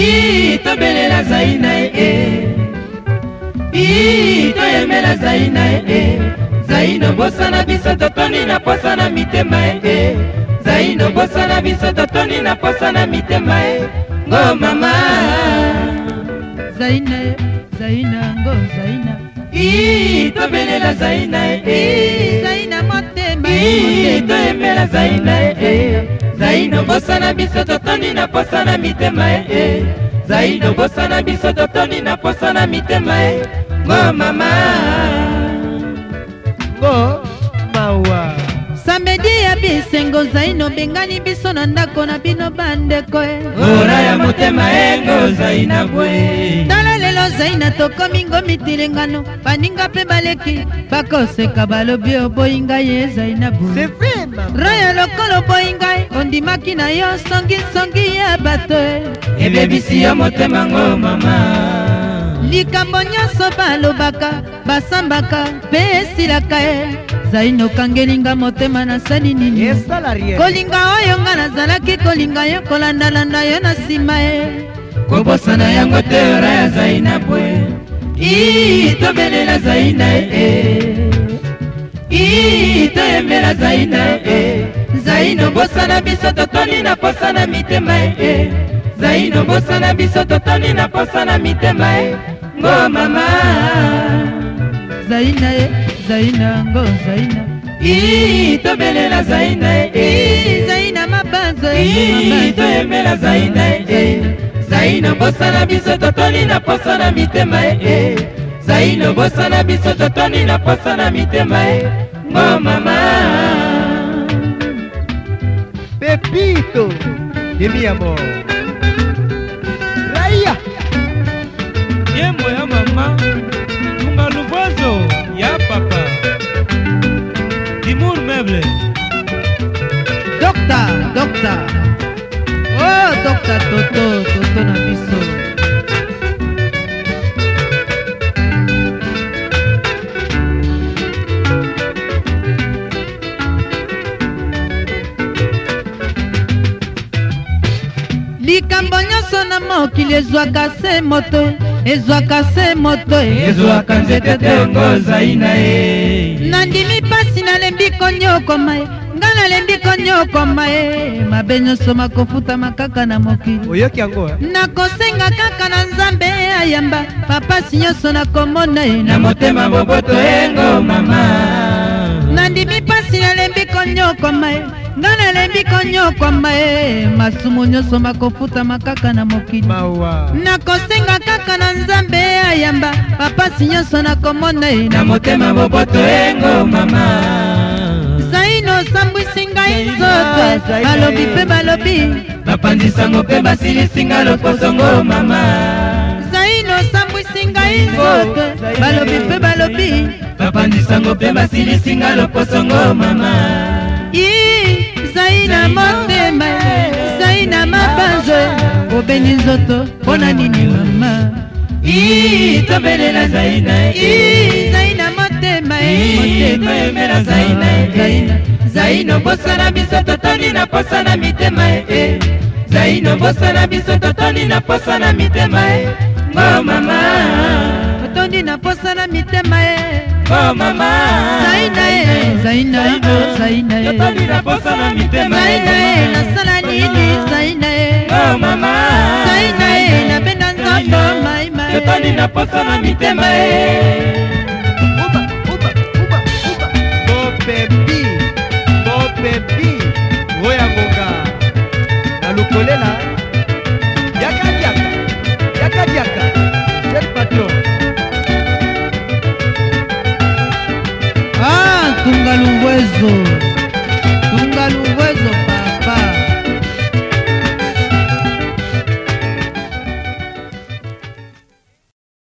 i tobelela zai na ye e i toyemela zai na ye e zai nobosana biso totoni na posa na mitema ye eh, e eh. zai nobosana biso totoni na posa na mitema ye eh. ngo mama zai na ye zai na ngo zai na i tobelela zai na ye e moyindo emela zaina e zaina obosana biso totoni na posa na mitema e zaina obosana biso totoni na posa na mitema e ngo mama ngo mawa samedi ya bisengo zaina obengani biso na ndako na bino bandeko e ora ya motema e ngo zaina bwe tala tozaina tokomi ngomi tilingano baninga mpe baleki bakoseka balobi oboyi ngai ezai na boye roya lokolo oboyi ngai ondimaki na yo songisongi ya bato ebebisi yo motemango mama likambo nyonso balobaka basambaka mpe esilaka ye zai nokangeli nga motema nasali nini kolinga oyo nga nazalaki kolinga yo kolandalanda yo na nsima ye kobosana yango te ora ya zaina bwe i tobelela zaina e i toyembela zaina e zaina obosana biso totoni na posa na mitema e zaina obosana biso totoni na posa na mitema e ngo mama zaina e zaina ngo zaina i tobelela zaina e zaina mabanzo toyembela zaina e zai na bosana biso totoni na poso na mitema e, e. zai na bosana biso totoni na poso na mitema e ngo mama pepito give me amor raia yembo ya mama tunga luvozo ya papa dimur meble doctor doctor oh doctor toto likambo nyonso na mokili ezwaka se moto ezwaka se moto e. ezwaka nzete te ongo ozai na ye nandimi mpasi nalembi koniokoma ye ngai nalembi koniokoma ye mabe nyonso makofutama kaka na mokili oyoki yango eh? nakosenga kaka na nzambe ayamba papasi nyonso nakomona ye na motema boboto yengo mama nandimi mpasi nalembi koniokoma ye nga nalembi konyokwama e masumu nyonso makofutama kaka na mokili nakosenga kaka na nzambe ayamba bapasi nyonso nakomona e na motema boboto engo mama zaino osambwisi ngai nzoto balobi mpe balobi bapandisango mpe basilisinga lokozongo mama zaino osambwisi ngai nzoto balobi mpe balobi bapandisango mpe basilisinga lokozongo mama na motema ezai eh. eh. na mabanzo obeni nzoto mpo na nini mama tobelela zai na zai na motema motema yomela zai na zai nobosana biso totoni na posa na mitema e eh. zai nobosana biso totoni na posa na mitema e ngo mama totondi na posa na mitema e ngo mama zaina e zaina zaina na poso na mitema sainae nasala nini sainae o ah, mama sainae napenda nzoto maimai yotoni na poso na mitema e